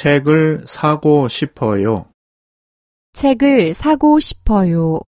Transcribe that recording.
책을 사고 싶어요. 책을 사고 싶어요.